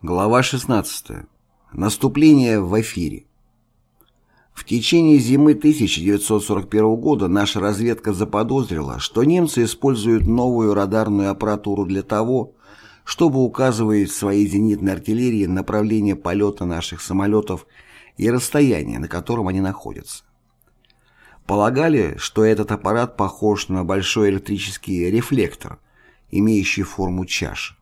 Глава 16. Наступление в эфире. В течение зимы 1941 года наша разведка заподозрила, что немцы используют новую радарную аппаратуру для того, чтобы указывать своей зенитной артиллерии направление полета наших самолетов и расстояние, на котором они находятся. Полагали, что этот аппарат похож на большой электрический рефлектор, имеющий форму чаши.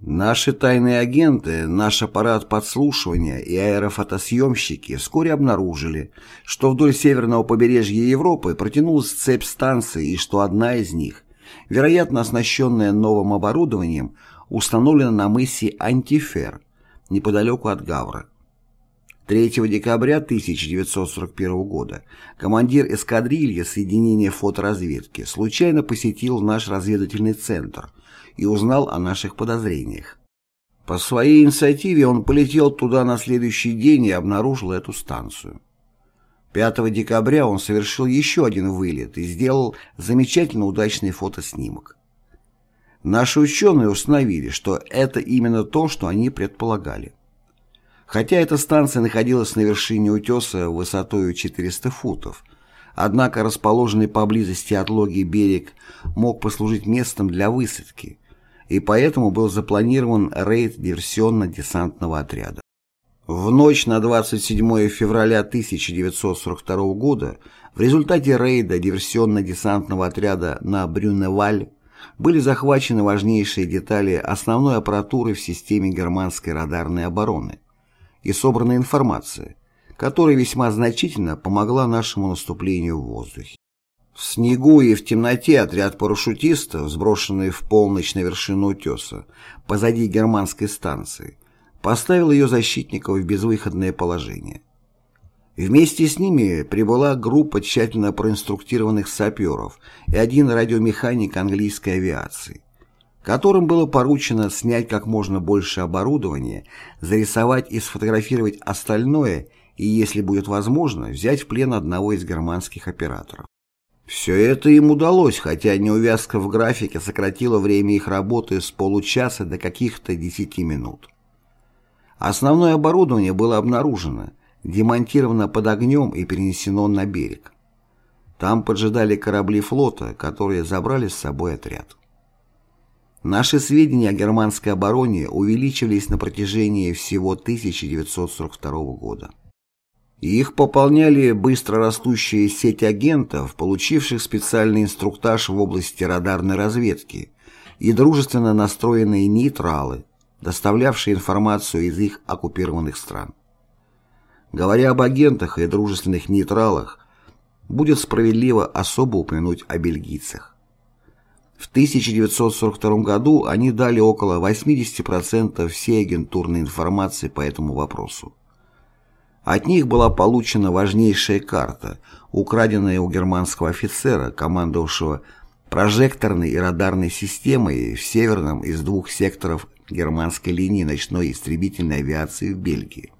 Наши тайные агенты, наш аппарат подслушивания и аэрофотосъемщики вскоре обнаружили, что вдоль северного побережья Европы протянулась цепь станций и что одна из них, вероятно оснащенная новым оборудованием, установлена на мысе Антифер, неподалеку от Гавра. 3 декабря 1941 года командир эскадрильи соединения фоторазведки случайно посетил наш разведывательный центр – и узнал о наших подозрениях. По своей инициативе он полетел туда на следующий день и обнаружил эту станцию. 5 декабря он совершил еще один вылет и сделал замечательно удачный фотоснимок. Наши ученые установили, что это именно то, что они предполагали. Хотя эта станция находилась на вершине утеса высотой 400 футов, однако расположенный поблизости от логи берег мог послужить местом для высадки, и поэтому был запланирован рейд диверсионно-десантного отряда. В ночь на 27 февраля 1942 года в результате рейда диверсионно-десантного отряда на Брюневаль были захвачены важнейшие детали основной аппаратуры в системе германской радарной обороны и собрана информация, которая весьма значительно помогла нашему наступлению в воздухе. В снегу и в темноте отряд парашютистов, сброшенный в полночь на вершину утеса, позади германской станции, поставил ее защитников в безвыходное положение. Вместе с ними прибыла группа тщательно проинструктированных саперов и один радиомеханик английской авиации, которым было поручено снять как можно больше оборудования, зарисовать и сфотографировать остальное и, если будет возможно, взять в плен одного из германских операторов. Все это им удалось, хотя неувязка в графике сократила время их работы с получаса до каких-то 10 минут. Основное оборудование было обнаружено, демонтировано под огнем и перенесено на берег. Там поджидали корабли флота, которые забрали с собой отряд. Наши сведения о германской обороне увеличивались на протяжении всего 1942 года. Их пополняли быстро растущая сеть агентов, получивших специальный инструктаж в области радарной разведки, и дружественно настроенные нейтралы, доставлявшие информацию из их оккупированных стран. Говоря об агентах и дружественных нейтралах, будет справедливо особо упомянуть о бельгийцах. В 1942 году они дали около 80% всей агентурной информации по этому вопросу. От них была получена важнейшая карта, украденная у германского офицера, командовавшего прожекторной и радарной системой в северном из двух секторов германской линии ночной истребительной авиации в Бельгии.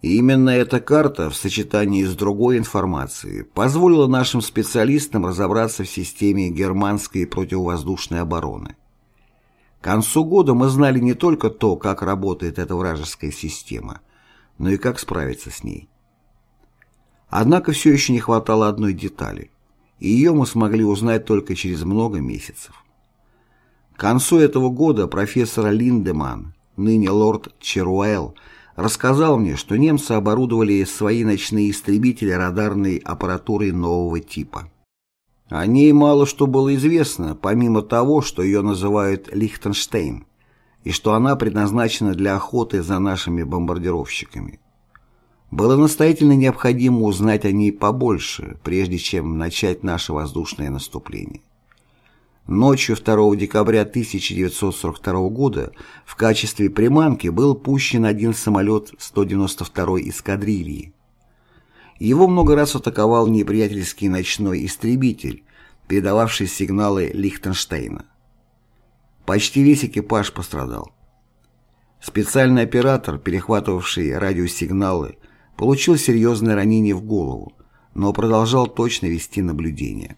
И именно эта карта в сочетании с другой информацией позволила нашим специалистам разобраться в системе германской противовоздушной обороны. К концу года мы знали не только то, как работает эта вражеская система – но и как справиться с ней. Однако все еще не хватало одной детали, и ее мы смогли узнать только через много месяцев. К концу этого года профессор Линдеман, ныне лорд Черуэлл, рассказал мне, что немцы оборудовали свои ночные истребители радарной аппаратурой нового типа. О ней мало что было известно, помимо того, что ее называют Лихтенштейн, и что она предназначена для охоты за нашими бомбардировщиками. Было настоятельно необходимо узнать о ней побольше, прежде чем начать наше воздушное наступление. Ночью 2 декабря 1942 года в качестве приманки был пущен один самолет 192-й эскадрильи. Его много раз атаковал неприятельский ночной истребитель, передававший сигналы Лихтенштейна. Почти весь экипаж пострадал. Специальный оператор, перехватывавший радиосигналы, получил серьезное ранение в голову, но продолжал точно вести наблюдение.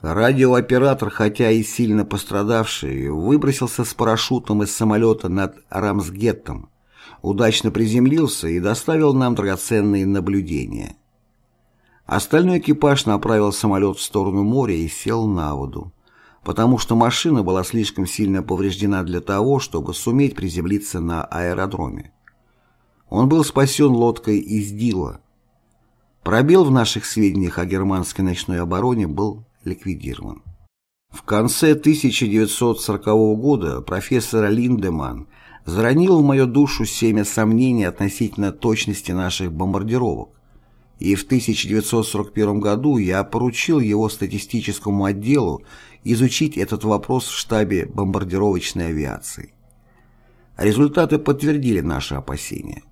Радиооператор, хотя и сильно пострадавший, выбросился с парашютом из самолета над Рамсгеттом, удачно приземлился и доставил нам драгоценные наблюдения. Остальной экипаж направил самолет в сторону моря и сел на воду, потому что машина была слишком сильно повреждена для того, чтобы суметь приземлиться на аэродроме. Он был спасен лодкой из Дила. Пробел в наших сведениях о германской ночной обороне был ликвидирован. В конце 1940 года профессор Линдеман заронил в мою душу семя сомнений относительно точности наших бомбардировок, и в 1941 году я поручил его статистическому отделу изучить этот вопрос в штабе бомбардировочной авиации. Результаты подтвердили наши опасения.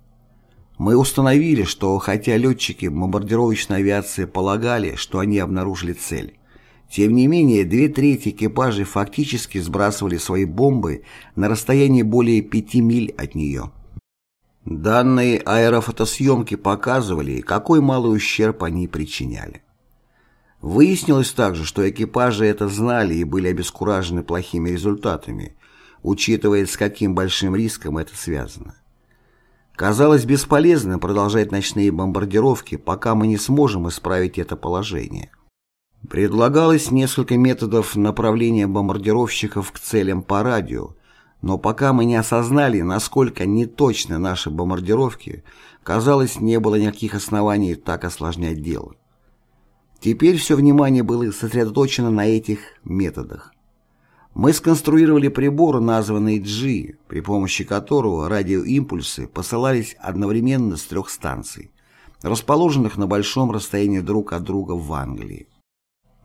Мы установили, что хотя летчики бомбардировочной авиации полагали, что они обнаружили цель, тем не менее, две трети экипажей фактически сбрасывали свои бомбы на расстоянии более пяти миль от нее. Данные аэрофотосъемки показывали, какой малый ущерб они причиняли. Выяснилось также, что экипажи это знали и были обескуражены плохими результатами, учитывая, с каким большим риском это связано. Казалось бесполезным продолжать ночные бомбардировки, пока мы не сможем исправить это положение. Предлагалось несколько методов направления бомбардировщиков к целям по радио, но пока мы не осознали, насколько неточны наши бомбардировки, казалось, не было никаких оснований так осложнять дело. Теперь все внимание было сосредоточено на этих методах. Мы сконструировали прибор, названный G, при помощи которого радиоимпульсы посылались одновременно с трех станций, расположенных на большом расстоянии друг от друга в Англии.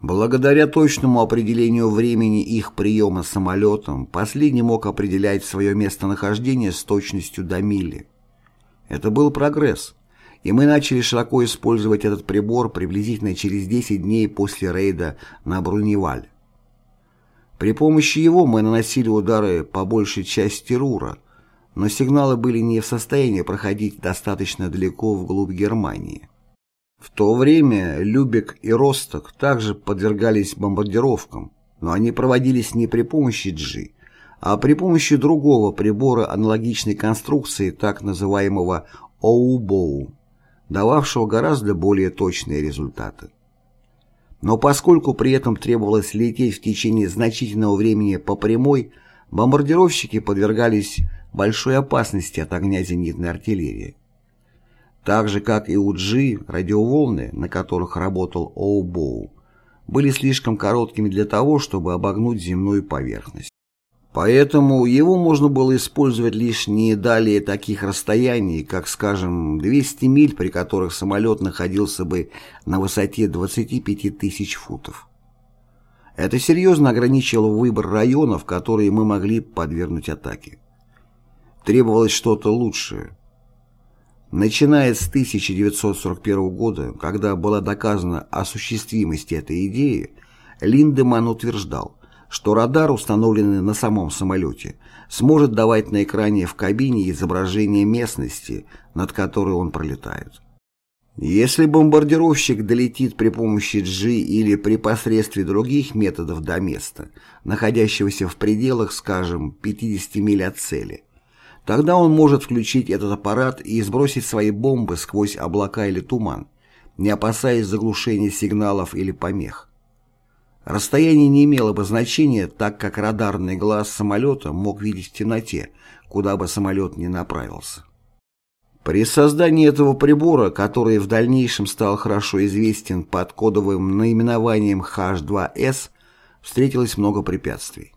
Благодаря точному определению времени их приема самолетом, последний мог определять свое местонахождение с точностью до мили. Это был прогресс, и мы начали широко использовать этот прибор приблизительно через 10 дней после рейда на Бруневаль. При помощи его мы наносили удары по большей части Рура, но сигналы были не в состоянии проходить достаточно далеко вглубь Германии. В то время Любек и Росток также подвергались бомбардировкам, но они проводились не при помощи G, а при помощи другого прибора аналогичной конструкции, так называемого ОУБОУ, дававшего гораздо более точные результаты. Но поскольку при этом требовалось лететь в течение значительного времени по прямой, бомбардировщики подвергались большой опасности от огня зенитной артиллерии. Так же, как и у G, радиоволны, на которых работал Оубоу, были слишком короткими для того, чтобы обогнуть земную поверхность. Поэтому его можно было использовать лишь не далее таких расстояний, как, скажем, 200 миль, при которых самолет находился бы на высоте 25 тысяч футов. Это серьезно ограничило выбор районов, которые мы могли подвергнуть атаке. Требовалось что-то лучшее, Начиная с 1941 года, когда была доказана осуществимость этой идеи, Линдеман утверждал, что радар, установленный на самом самолете, сможет давать на экране в кабине изображение местности, над которой он пролетает. Если бомбардировщик долетит при помощи G или при посредстве других методов до места, находящегося в пределах, скажем, 50 миль от цели, Тогда он может включить этот аппарат и сбросить свои бомбы сквозь облака или туман, не опасаясь заглушения сигналов или помех. Расстояние не имело бы значения, так как радарный глаз самолета мог видеть в темноте, куда бы самолет ни направился. При создании этого прибора, который в дальнейшем стал хорошо известен под кодовым наименованием H2S, встретилось много препятствий.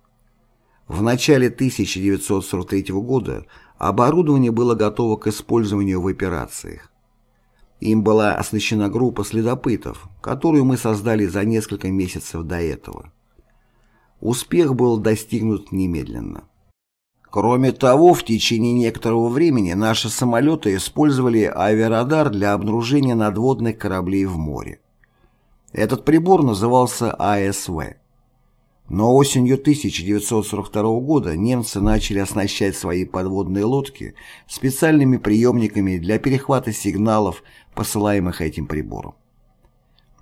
В начале 1943 года оборудование было готово к использованию в операциях. Им была оснащена группа следопытов, которую мы создали за несколько месяцев до этого. Успех был достигнут немедленно. Кроме того, в течение некоторого времени наши самолеты использовали авиарадар для обнаружения надводных кораблей в море. Этот прибор назывался АСВ. Но осенью 1942 года немцы начали оснащать свои подводные лодки специальными приемниками для перехвата сигналов, посылаемых этим прибором.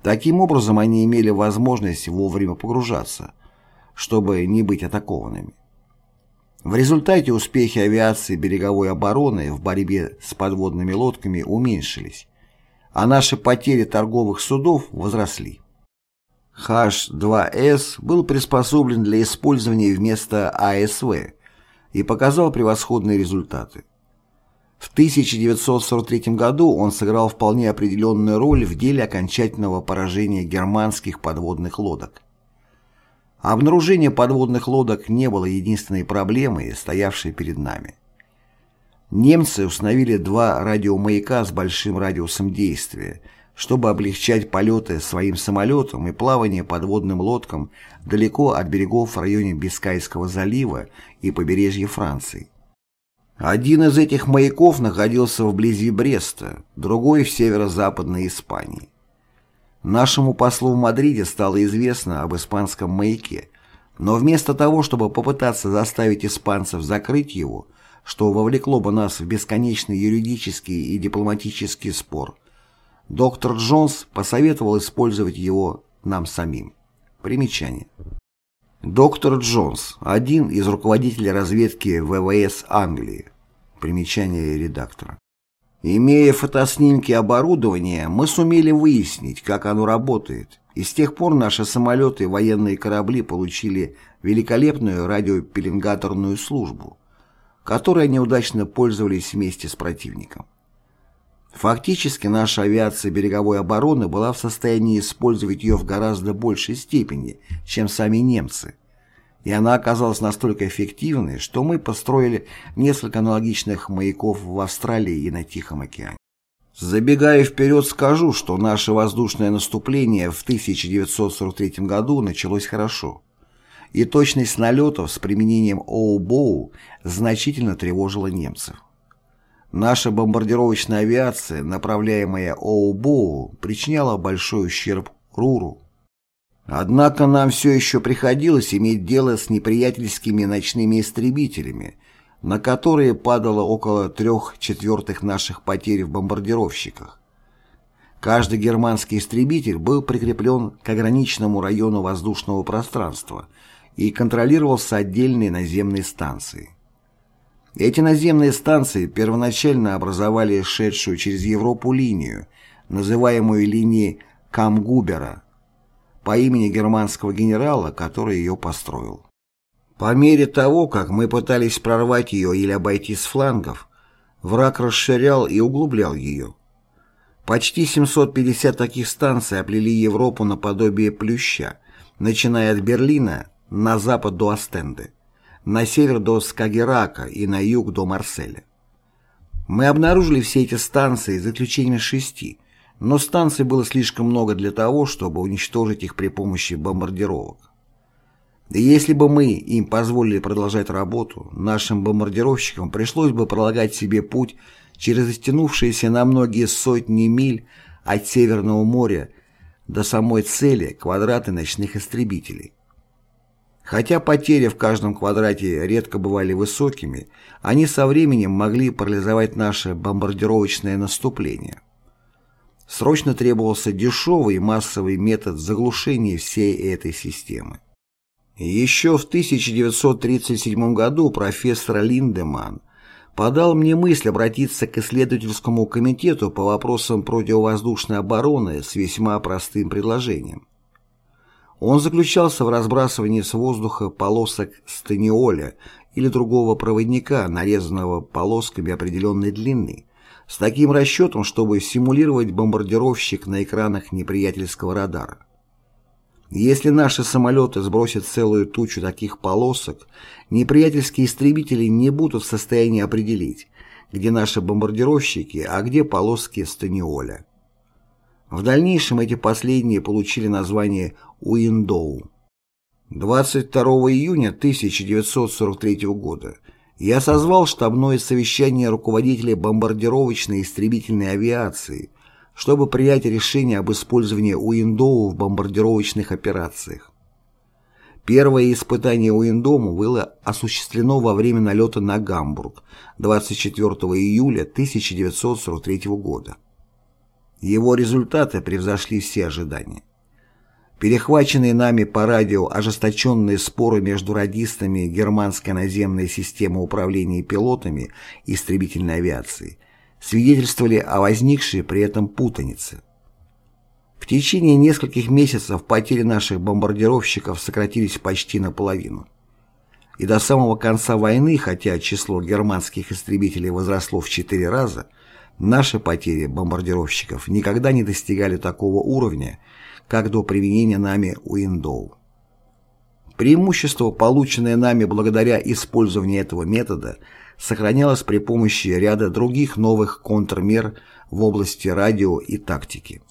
Таким образом, они имели возможность вовремя погружаться, чтобы не быть атакованными. В результате успехи авиации береговой обороны в борьбе с подводными лодками уменьшились, а наши потери торговых судов возросли. H-2S был приспособлен для использования вместо АСВ и показал превосходные результаты. В 1943 году он сыграл вполне определенную роль в деле окончательного поражения германских подводных лодок. Обнаружение подводных лодок не было единственной проблемой, стоявшей перед нами. Немцы установили два радиомаяка с большим радиусом действия, чтобы облегчать полеты своим самолетам и плавание подводным лодкам далеко от берегов в районе Бискайского залива и побережья Франции. Один из этих маяков находился вблизи Бреста, другой в северо-западной Испании. Нашему послу в Мадриде стало известно об испанском маяке, но вместо того, чтобы попытаться заставить испанцев закрыть его, что вовлекло бы нас в бесконечный юридический и дипломатический спор, доктор Джонс посоветовал использовать его нам самим. Примечание. Доктор Джонс – один из руководителей разведки ВВС Англии. Примечание редактора. Имея фотоснимки оборудования, мы сумели выяснить, как оно работает, и с тех пор наши самолеты и военные корабли получили великолепную радиопеленгаторную службу, которой они удачно пользовались вместе с противником. Фактически наша авиация береговой обороны была в состоянии использовать ее в гораздо большей степени, чем сами немцы – и она оказалась настолько эффективной, что мы построили несколько аналогичных маяков в Австралии и на Тихом океане. Забегая вперед, скажу, что наше воздушное наступление в 1943 году началось хорошо, и точность налетов с применением ОУБОУ значительно тревожила немцев. Наша бомбардировочная авиация, направляемая ОУБОУ, причиняла большой ущерб РУРу, Однако нам все еще приходилось иметь дело с неприятельскими ночными истребителями, на которые падало около трех четвертых наших потерь в бомбардировщиках. Каждый германский истребитель был прикреплен к ограниченному району воздушного пространства и контролировался отдельной наземной станцией. Эти наземные станции первоначально образовали шедшую через Европу линию, называемую линией Камгубера – по имени германского генерала, который ее построил. По мере того, как мы пытались прорвать ее или обойти с флангов, враг расширял и углублял ее. Почти 750 таких станций оплели Европу наподобие плюща, начиная от Берлина на запад до Астенды, на север до Скагерака и на юг до Марселя. Мы обнаружили все эти станции, за исключением шести, но станций было слишком много для того, чтобы уничтожить их при помощи бомбардировок. И если бы мы им позволили продолжать работу, нашим бомбардировщикам пришлось бы пролагать себе путь через растянувшиеся на многие сотни миль от Северного моря до самой цели квадраты ночных истребителей. Хотя потери в каждом квадрате редко бывали высокими, они со временем могли парализовать наше бомбардировочное наступление. Срочно требовался дешевый массовый метод заглушения всей этой системы. Еще в 1937 году профессор Линдеман подал мне мысль обратиться к исследовательскому комитету по вопросам противовоздушной обороны с весьма простым предложением. Он заключался в разбрасывании с воздуха полосок станиоля или другого проводника, нарезанного полосками определенной длины, с таким расчетом, чтобы симулировать бомбардировщик на экранах неприятельского радара. Если наши самолеты сбросят целую тучу таких полосок, неприятельские истребители не будут в состоянии определить, где наши бомбардировщики, а где полоски Станиоля. В дальнейшем эти последние получили название Уиндоу. 22 июня 1943 года я созвал штабное совещание руководителей бомбардировочной и истребительной авиации, чтобы принять решение об использовании Уиндоу в бомбардировочных операциях. Первое испытание Уиндому было осуществлено во время налета на Гамбург 24 июля 1943 года. Его результаты превзошли все ожидания. Перехваченные нами по радио ожесточенные споры между радистами германской наземной системы управления пилотами истребительной авиации свидетельствовали о возникшей при этом путанице. В течение нескольких месяцев потери наших бомбардировщиков сократились почти наполовину. И до самого конца войны, хотя число германских истребителей возросло в четыре раза, наши потери бомбардировщиков никогда не достигали такого уровня, как до применения нами Уиндоу. Преимущество, полученное нами благодаря использованию этого метода, сохранялось при помощи ряда других новых контрмер в области радио и тактики.